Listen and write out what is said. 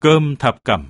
Cơm thập cẩm.